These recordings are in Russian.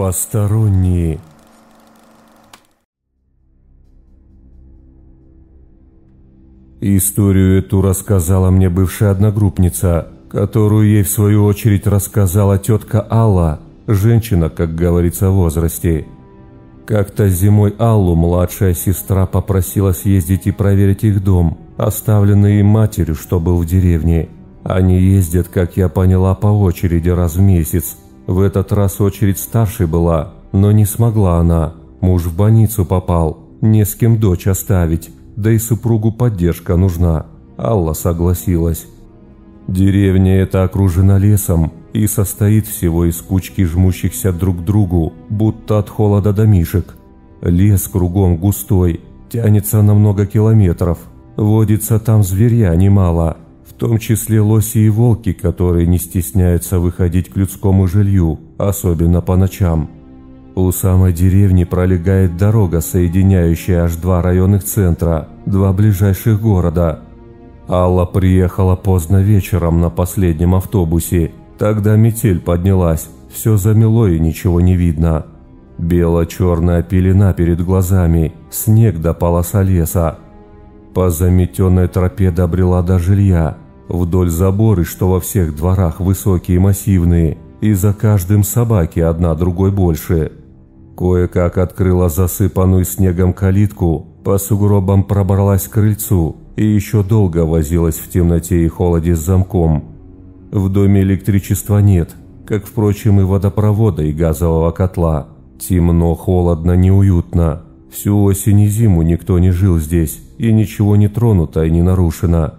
Посторонние. Историю эту рассказала мне бывшая одногруппница, которую ей в свою очередь рассказала тетка Алла, женщина, как говорится, в возрасте. Как-то зимой Аллу младшая сестра попросила съездить и проверить их дом, оставленный матерью, что был в деревне. Они ездят, как я поняла, по очереди раз в месяц. В этот раз очередь старшей была, но не смогла она. Муж в больницу попал, не с кем дочь оставить да и супругу поддержка нужна. Алла согласилась. Деревня эта окружена лесом и состоит всего из кучки жмущихся друг к другу, будто от холода домишек. Лес кругом густой, тянется на много километров. Водится там зверя немало, том числе лоси и волки, которые не стесняются выходить к людскому жилью, особенно по ночам. У самой деревни пролегает дорога, соединяющая аж два районных центра, два ближайших города. Алла приехала поздно вечером на последнем автобусе. Тогда метель поднялась, все замело и ничего не видно. Бело-черная пелена перед глазами, снег до полоса леса. По заметенной тропе добрела до жилья. Вдоль заборы, что во всех дворах высокие и массивные, и за каждым собаки одна другой больше – Кое-как открыла засыпанную снегом калитку, по сугробам пробралась к крыльцу и еще долго возилась в темноте и холоде с замком. В доме электричества нет, как, впрочем, и водопровода и газового котла. Темно, холодно, неуютно. Всю осень и зиму никто не жил здесь, и ничего не тронуто и не нарушено.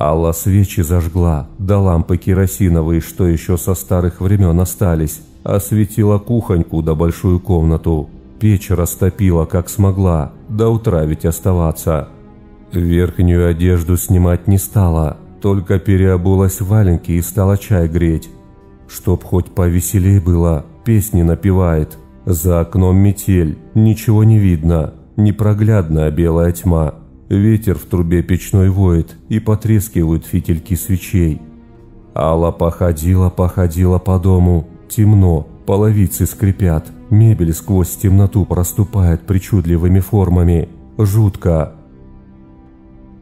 Алла свечи зажгла, да лампы керосиновые, что еще со старых времен остались, осветила кухоньку да большую комнату. Печь растопила, как смогла, до утра ведь оставаться. Верхнюю одежду снимать не стала, только переобулась в валенки и стала чай греть. Чтоб хоть повеселей было, песни напевает. За окном метель, ничего не видно, непроглядная белая тьма. Ветер в трубе печной воет и потрескивают фитильки свечей. Алла походила, походила по дому, Темно, половицы скрипят, мебель сквозь темноту проступает причудливыми формами. Жутко.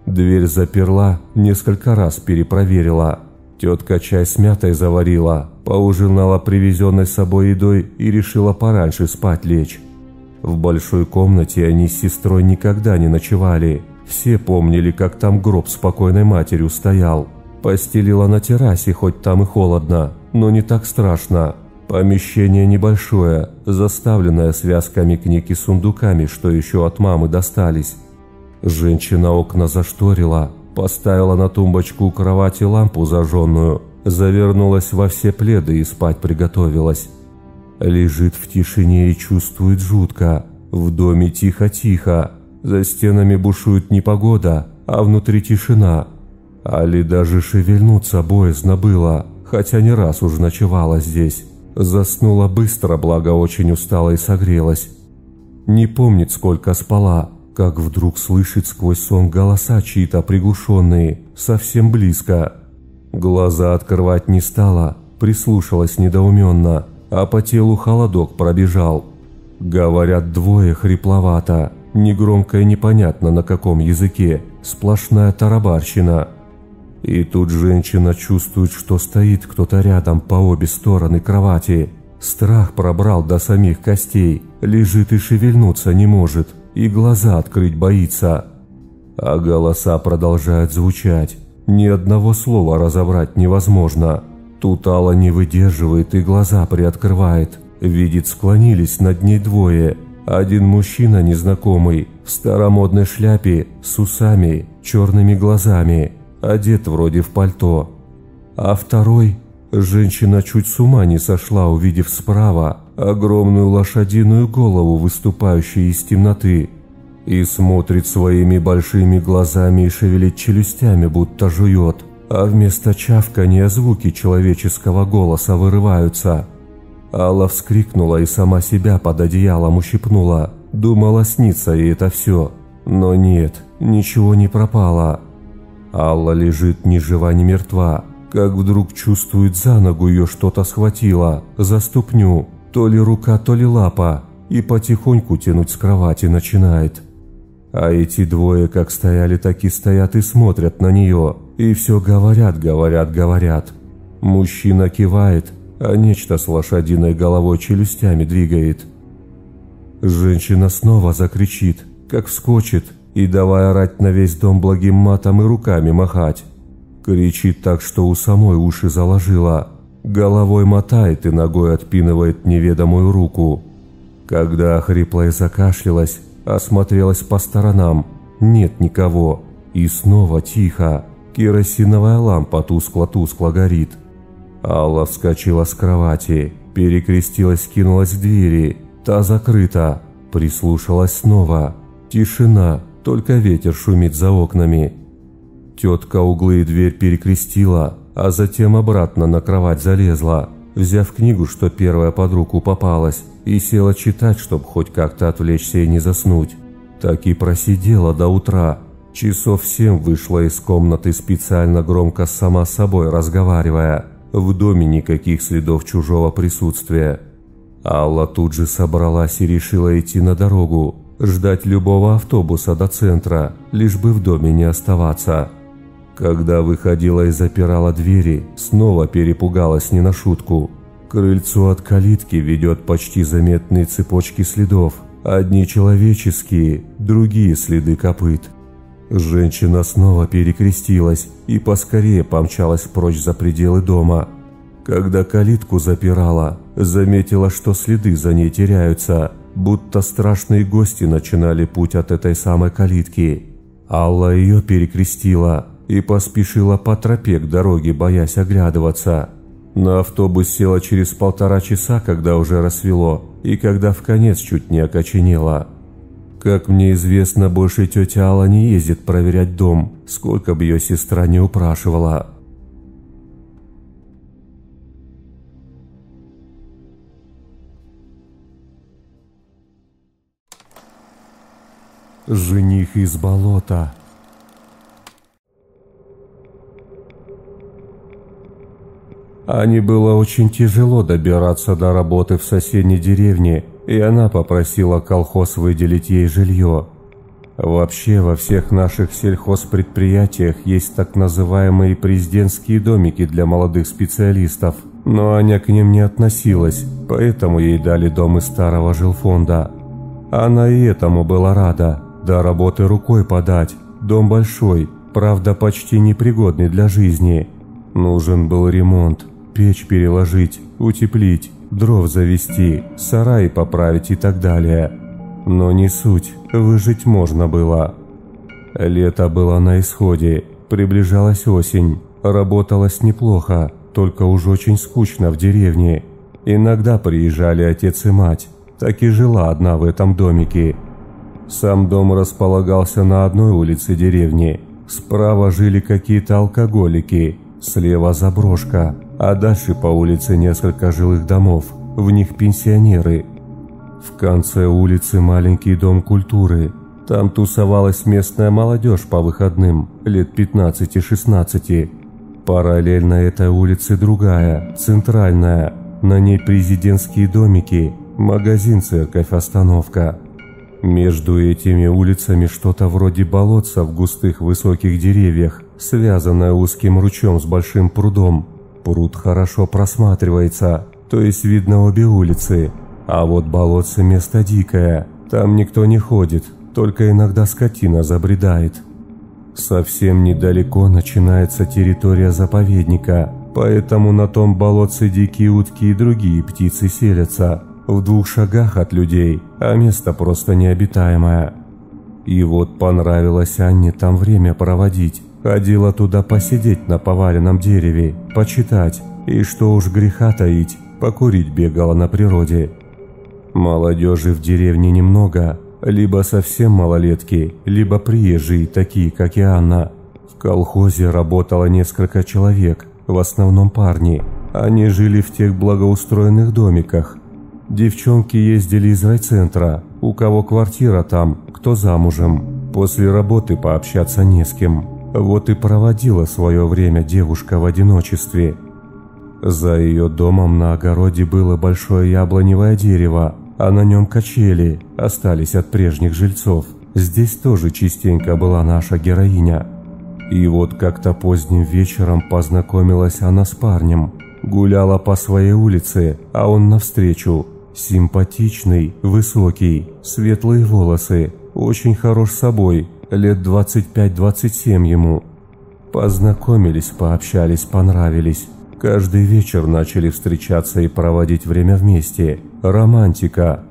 Дверь заперла, несколько раз перепроверила. Тетка чай с мятой заварила, поужинала привезенной с собой едой и решила пораньше спать лечь. В большой комнате они с сестрой никогда не ночевали. Все помнили, как там гроб с покойной матерью стоял. Постелила на террасе, хоть там и холодно, но не так страшно. Помещение небольшое, заставленное связками книг и сундуками, что еще от мамы достались. Женщина окна зашторила, поставила на тумбочку у кровати лампу зажженную, завернулась во все пледы и спать приготовилась. Лежит в тишине и чувствует жутко. В доме тихо-тихо. За стенами бушует непогода, а внутри тишина. Али даже шевельнуться боязно было, хотя не раз уж ночевала здесь. Заснула быстро, благо очень устала и согрелась. Не помнит, сколько спала, как вдруг слышит сквозь сон голоса чьи-то приглушенные, совсем близко. Глаза открывать не стала, прислушалась недоуменно, а по телу холодок пробежал. Говорят двое хрипловато, негромко и непонятно на каком языке, сплошная тарабарщина – и тут женщина чувствует, что стоит кто-то рядом по обе стороны кровати. Страх пробрал до самих костей, лежит и шевельнуться не может, и глаза открыть боится. А голоса продолжают звучать. Ни одного слова разобрать невозможно. Тут Алла не выдерживает и глаза приоткрывает. Видит, склонились над ней двое. Один мужчина незнакомый, в старомодной шляпе, с усами, черными глазами – одет вроде в пальто. А второй Женщина чуть с ума не сошла, увидев справа огромную лошадиную голову, выступающую из темноты, и смотрит своими большими глазами и шевелит челюстями, будто жует, а вместо чавкания звуки человеческого голоса вырываются. Алла вскрикнула и сама себя под одеялом ущипнула, думала снится ей это все, но нет, ничего не пропало. Алла лежит ни жива, ни мертва, как вдруг чувствует за ногу ее что-то схватило, за ступню, то ли рука, то ли лапа, и потихоньку тянуть с кровати начинает. А эти двое как стояли, так и стоят и смотрят на нее, и все говорят, говорят, говорят. Мужчина кивает, а нечто с лошадиной головой челюстями двигает. Женщина снова закричит, как вскочит, и давай орать на весь дом благим матом и руками махать. Кричит так, что у самой уши заложила. Головой мотает и ногой отпинывает неведомую руку. Когда хриплая закашлялась, осмотрелась по сторонам. Нет никого. И снова тихо. Керосиновая лампа тускло-тускло горит. Алла вскочила с кровати, перекрестилась, кинулась к двери. Та закрыта. Прислушалась снова. Тишина, только ветер шумит за окнами. Тетка углы и дверь перекрестила, а затем обратно на кровать залезла, взяв книгу, что первая под руку попалась, и села читать, чтобы хоть как-то отвлечься и не заснуть. Так и просидела до утра. Часов семь вышла из комнаты специально громко сама с собой разговаривая. В доме никаких следов чужого присутствия. Алла тут же собралась и решила идти на дорогу, ждать любого автобуса до центра, лишь бы в доме не оставаться. Когда выходила и запирала двери, снова перепугалась не на шутку. К крыльцу от калитки ведет почти заметные цепочки следов. Одни человеческие, другие следы копыт. Женщина снова перекрестилась и поскорее помчалась прочь за пределы дома. Когда калитку запирала, заметила, что следы за ней теряются, будто страшные гости начинали путь от этой самой калитки. Алла ее перекрестила и поспешила по тропе к дороге, боясь оглядываться. На автобус села через полтора часа, когда уже рассвело, и когда в конец чуть не окоченела. Как мне известно, больше тетя Алла не ездит проверять дом, сколько бы ее сестра не упрашивала. Жених из болота. Ане было очень тяжело добираться до работы в соседней деревне, и она попросила колхоз выделить ей жилье. Вообще во всех наших сельхозпредприятиях есть так называемые президентские домики для молодых специалистов, но Аня к ним не относилась, поэтому ей дали дом из старого жилфонда. Она и этому была рада, до работы рукой подать, дом большой, правда почти непригодный для жизни. Нужен был ремонт, печь переложить, утеплить, дров завести, сарай поправить и так далее. Но не суть, выжить можно было. Лето было на исходе, приближалась осень, работалось неплохо, только уж очень скучно в деревне. Иногда приезжали отец и мать, так и жила одна в этом домике. Сам дом располагался на одной улице деревни. Справа жили какие-то алкоголики, слева заброшка, а дальше по улице несколько жилых домов, в них пенсионеры. В конце улицы маленький дом культуры. Там тусовалась местная молодежь по выходным, лет 15-16. Параллельно этой улице другая, центральная. На ней президентские домики, магазин, церковь, остановка. Между этими улицами что-то вроде болотца в густых высоких деревьях, связанное узким ручьем с большим прудом. Пруд хорошо просматривается, то есть видно обе улицы. А вот болотце место дикое, там никто не ходит, только иногда скотина забредает. Совсем недалеко начинается территория заповедника, поэтому на том болотце дикие утки и другие птицы селятся, в двух шагах от людей, а место просто необитаемое. И вот понравилось Анне там время проводить. Ходила туда посидеть на поваленном дереве, почитать, и что уж греха таить, покурить бегала на природе. Молодежи в деревне немного, либо совсем малолетки, либо приезжие, такие как и Анна. В колхозе работало несколько человек, в основном парни. Они жили в тех благоустроенных домиках. Девчонки ездили из райцентра, у кого квартира там, кто замужем. После работы пообщаться не с кем. Вот и проводила свое время девушка в одиночестве. За ее домом на огороде было большое яблоневое дерево, а на нем качели, остались от прежних жильцов. Здесь тоже частенько была наша героиня. И вот как-то поздним вечером познакомилась она с парнем. Гуляла по своей улице, а он навстречу. Симпатичный, высокий, светлые волосы, очень хорош собой, лет 25-27 ему. Познакомились, пообщались, понравились. Каждый вечер начали встречаться и проводить время вместе. Романтика.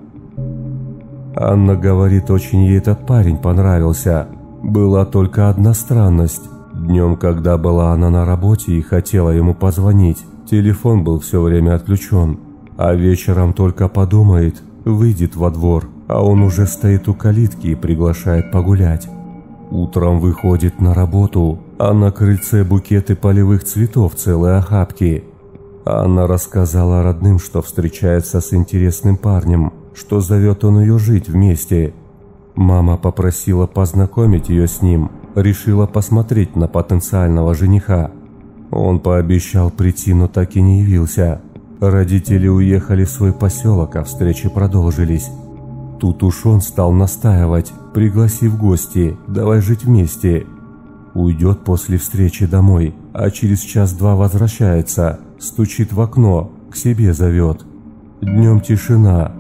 Анна говорит, очень ей этот парень понравился. Была только одна странность. Днем, когда была она на работе и хотела ему позвонить, телефон был все время отключен. А вечером только подумает, выйдет во двор, а он уже стоит у калитки и приглашает погулять. Утром выходит на работу, а на крыльце букеты полевых цветов целые охапки. Анна рассказала родным, что встречается с интересным парнем, что зовет он ее жить вместе. Мама попросила познакомить ее с ним, решила посмотреть на потенциального жениха. Он пообещал прийти, но так и не явился. Родители уехали в свой поселок, а встречи продолжились. Тут уж он стал настаивать, пригласив в гости, давай жить вместе. Уйдет после встречи домой, а через час-два возвращается, стучит в окно, к себе зовет. Днем тишина.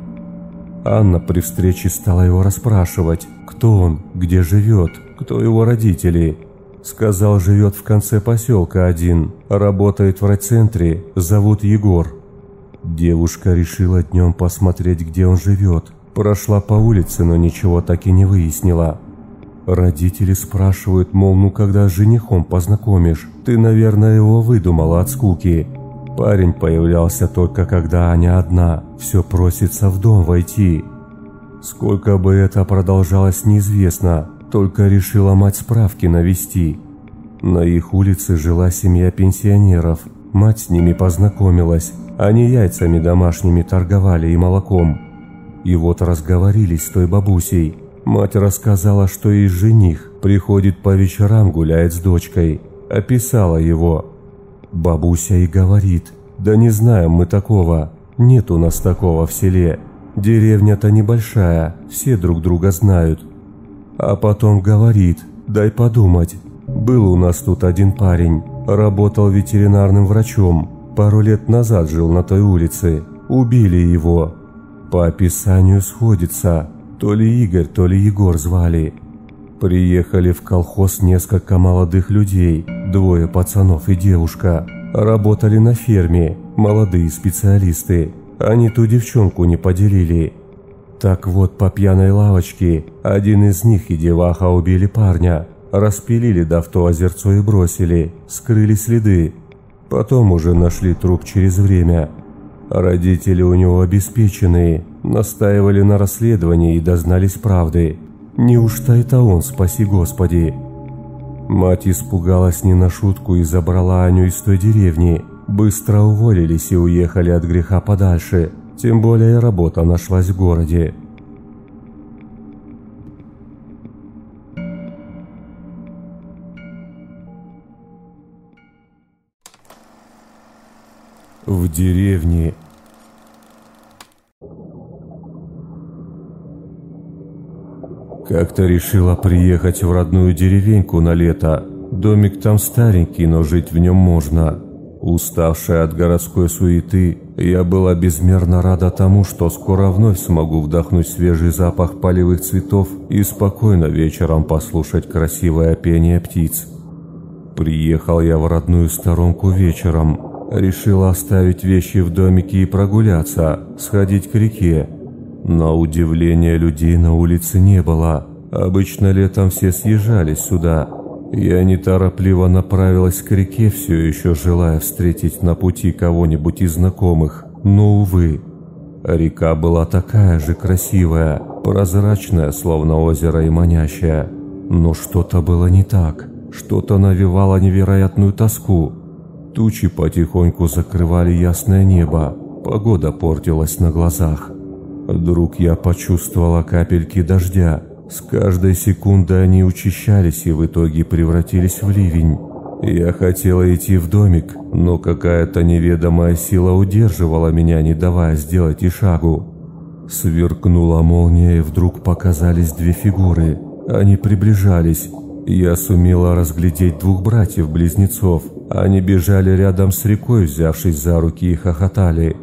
Анна при встрече стала его расспрашивать, кто он, где живет, кто его родители. Сказал, живет в конце поселка один, работает в райцентре, зовут Егор. Девушка решила днем посмотреть, где он живет, Прошла по улице, но ничего так и не выяснила. Родители спрашивают, мол, ну когда с женихом познакомишь? Ты, наверное, его выдумала от скуки. Парень появлялся только когда Аня одна, все просится в дом войти. Сколько бы это продолжалось, неизвестно, только решила мать справки навести. На их улице жила семья пенсионеров, мать с ними познакомилась, они яйцами домашними торговали и молоком. И вот разговорились с той бабусей. Мать рассказала, что и жених приходит по вечерам гуляет с дочкой. Описала его. Бабуся и говорит, да не знаем мы такого, нет у нас такого в селе. Деревня-то небольшая, все друг друга знают. А потом говорит, дай подумать. Был у нас тут один парень, работал ветеринарным врачом, пару лет назад жил на той улице. Убили его, по описанию сходится. То ли Игорь, то ли Егор звали. Приехали в колхоз несколько молодых людей, двое пацанов и девушка. Работали на ферме, молодые специалисты. Они ту девчонку не поделили. Так вот, по пьяной лавочке, один из них и деваха убили парня. Распилили да в то озерцо и бросили, скрыли следы. Потом уже нашли труп через время. Родители у него обеспеченные, настаивали на расследовании и дознались правды. Неужто это он, спаси Господи? Мать испугалась не на шутку и забрала Аню из той деревни. Быстро уволились и уехали от греха подальше, тем более работа нашлась в городе. В деревне. Как-то решила приехать в родную деревеньку на лето. Домик там старенький, но жить в нем можно. Уставшая от городской суеты, я была безмерно рада тому, что скоро вновь смогу вдохнуть свежий запах полевых цветов и спокойно вечером послушать красивое пение птиц. Приехал я в родную сторонку вечером, Решила оставить вещи в домике и прогуляться, сходить к реке. На удивление людей на улице не было. Обычно летом все съезжались сюда. Я неторопливо направилась к реке, все еще желая встретить на пути кого-нибудь из знакомых. Но, увы, река была такая же красивая, прозрачная, словно озеро и манящая. Но что-то было не так, что-то навевало невероятную тоску. Тучи потихоньку закрывали ясное небо, погода портилась на глазах. Вдруг я почувствовала капельки дождя. С каждой секундой они учащались и в итоге превратились в ливень. Я хотела идти в домик, но какая-то неведомая сила удерживала меня, не давая сделать и шагу. Сверкнула молния, и вдруг показались две фигуры. Они приближались. Я сумела разглядеть двух братьев-близнецов. Они бежали рядом с рекой, взявшись за руки и хохотали.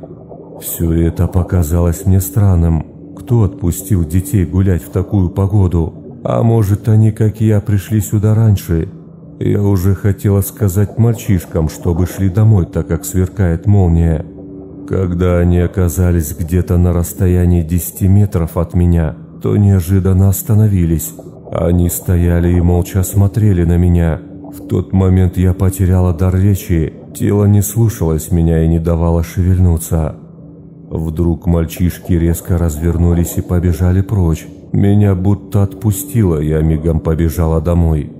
Все это показалось мне странным. Кто отпустил детей гулять в такую погоду? А может, они, как я, пришли сюда раньше? Я уже хотела сказать мальчишкам, чтобы шли домой, так как сверкает молния. Когда они оказались где-то на расстоянии 10 метров от меня, то неожиданно остановились. Они стояли и молча смотрели на меня. В тот момент я потеряла дар речи, тело не слушалось меня и не давало шевельнуться. Вдруг мальчишки резко развернулись и побежали прочь. Меня будто отпустило, я мигом побежала домой.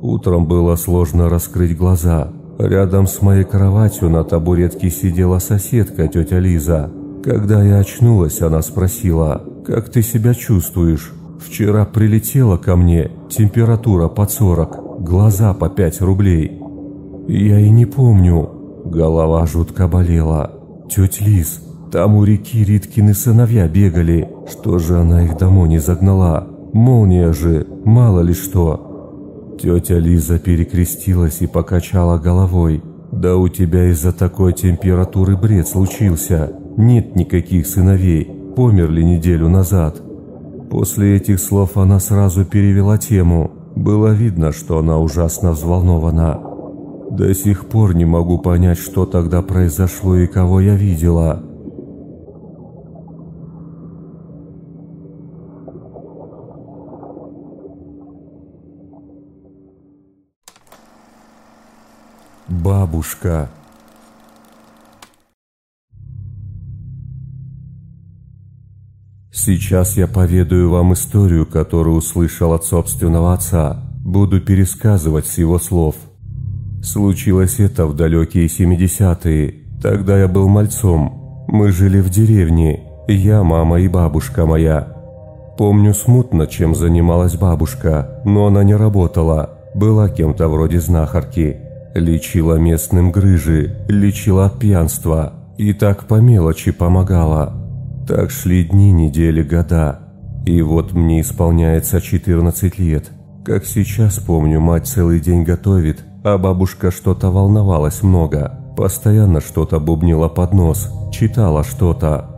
Утром было сложно раскрыть глаза. Рядом с моей кроватью на табуретке сидела соседка, тетя Лиза. Когда я очнулась, она спросила, «Как ты себя чувствуешь? Вчера прилетела ко мне, температура под 40, глаза по 5 рублей». Я и не помню. Голова жутко болела. «Тетя Лиз, там у реки Риткины сыновья бегали. Что же она их домой не загнала? Молния же, мало ли что». Тетя Лиза перекрестилась и покачала головой. «Да у тебя из-за такой температуры бред случился. Нет никаких сыновей. Померли неделю назад». После этих слов она сразу перевела тему. Было видно, что она ужасно взволнована. До сих пор не могу понять, что тогда произошло и кого я видела. Бабушка. Сейчас я поведаю вам историю, которую услышал от собственного отца. Буду пересказывать с его слов – Случилось это в далекие 70-е. Тогда я был мальцом. Мы жили в деревне. Я, мама и бабушка моя. Помню смутно, чем занималась бабушка, но она не работала. Была кем-то вроде знахарки. Лечила местным грыжи, лечила от пьянства. И так по мелочи помогала. Так шли дни, недели, года. И вот мне исполняется 14 лет. Как сейчас помню, мать целый день готовит, а бабушка что-то волновалась много, постоянно что-то бубнила под нос, читала что-то.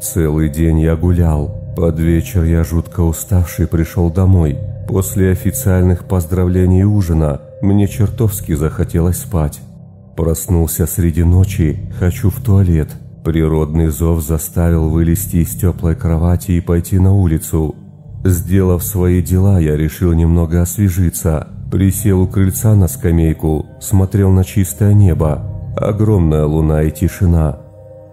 Целый день я гулял, под вечер я жутко уставший пришел домой. После официальных поздравлений ужина мне чертовски захотелось спать. Проснулся среди ночи, хочу в туалет. Природный зов заставил вылезти из теплой кровати и пойти на улицу. Сделав свои дела, я решил немного освежиться – Присел у крыльца на скамейку, смотрел на чистое небо, огромная луна и тишина.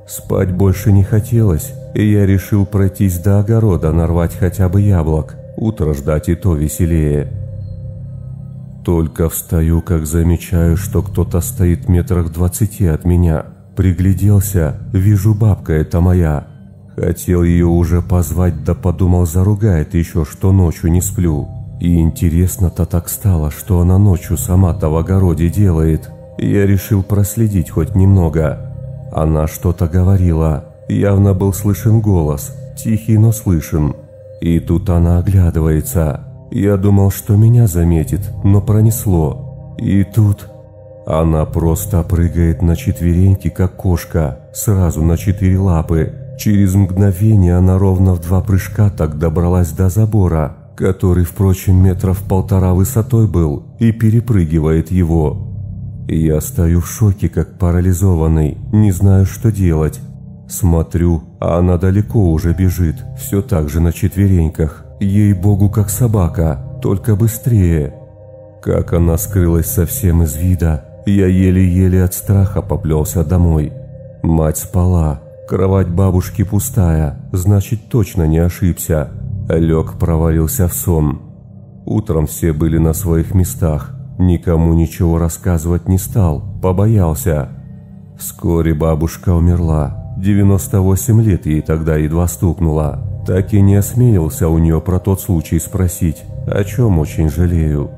Спать больше не хотелось, и я решил пройтись до огорода, нарвать хотя бы яблок. Утро ждать и то веселее. Только встаю, как замечаю, что кто-то стоит метрах двадцати от меня. Пригляделся, вижу, бабка это моя. Хотел ее уже позвать, да подумал, заругает еще, что ночью не сплю. И интересно-то так стало, что она ночью сама-то в огороде делает. Я решил проследить хоть немного. Она что-то говорила. Явно был слышен голос. Тихий, но слышен. И тут она оглядывается. Я думал, что меня заметит, но пронесло. И тут... Она просто прыгает на четвереньки, как кошка, сразу на четыре лапы. Через мгновение она ровно в два прыжка так добралась до забора, который, впрочем, метров полтора высотой был, и перепрыгивает его. Я стою в шоке, как парализованный, не знаю, что делать. Смотрю, а она далеко уже бежит, все так же на четвереньках. Ей-богу, как собака, только быстрее. Как она скрылась совсем из вида, я еле-еле от страха поплелся домой. Мать спала, кровать бабушки пустая, значит точно не ошибся. Лег провалился в сон. Утром все были на своих местах. Никому ничего рассказывать не стал, побоялся. Вскоре бабушка умерла. 98 лет ей тогда едва стукнуло. Так и не осмелился у нее про тот случай спросить, о чем очень жалею.